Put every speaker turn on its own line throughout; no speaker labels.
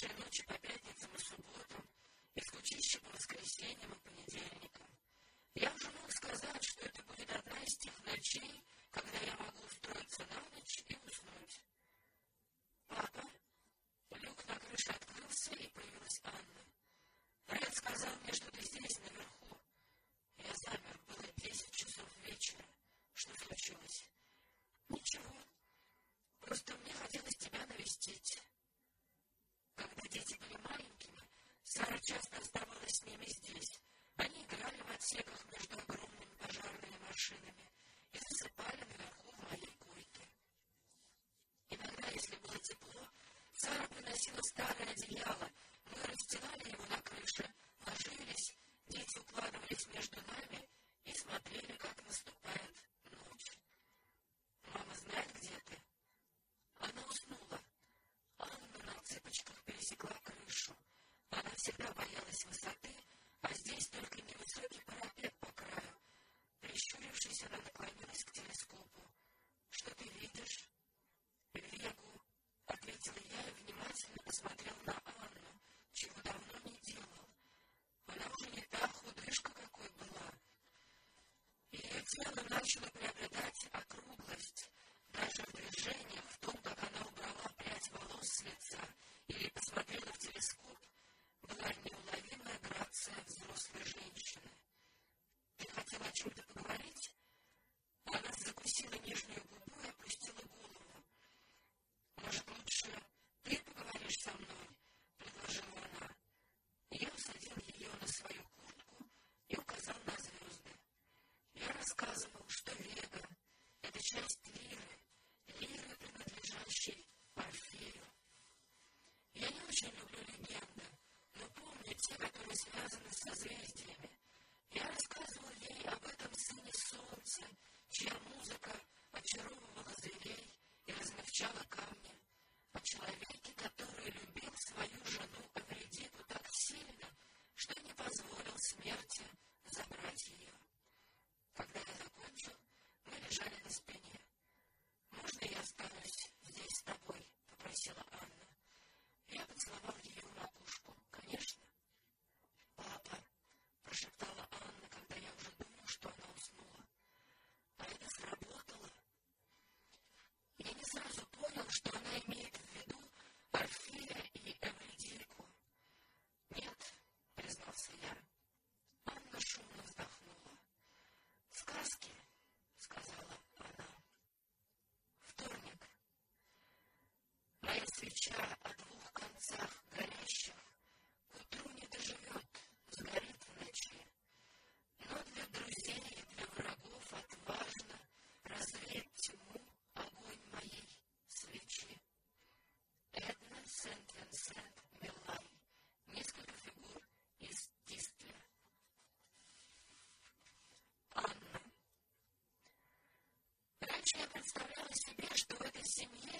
прошедшая ночь по пятницам и субботам, по воскресеньям и понедельникам. Я уже мог сказать, что это будет одна из тех ночей, когда я могу устроиться на ночь и уснуть. Папа, люк на крыше открылся, и появилась Анна. Ред сказал мне, что ты здесь, Сквозило старое одеяло. Мы расстилали его на крыше, ложились, дети укладывались между нами — Елена начала приобретать округлость, даже в движениях, в том, как она убрала прядь волос с лица или посмотрела в телескоп, была неуловимая грация взрослой женщины. Ты хотела чем-то? in him.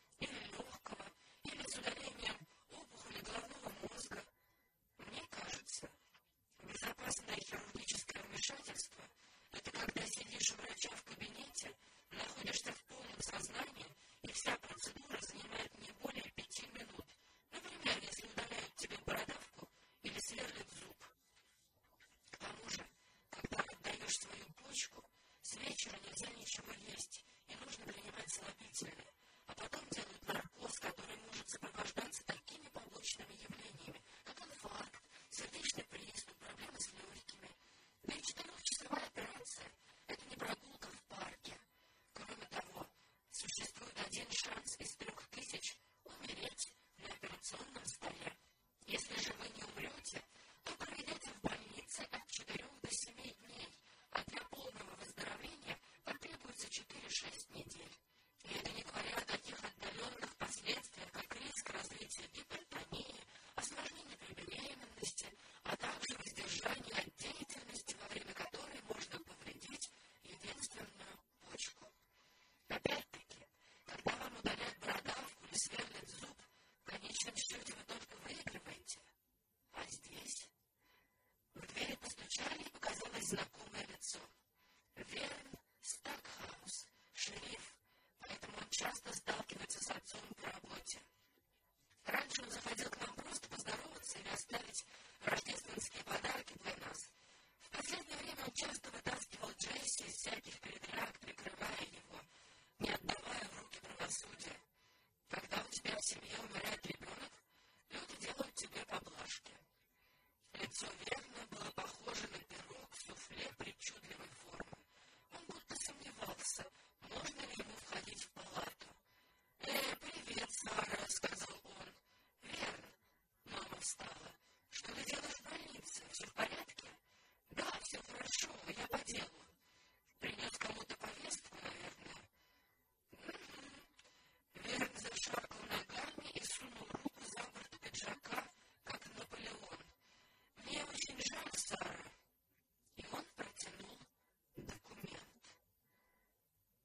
семье умирает ребенок, люди делают тебе поблажки. Лицо верно было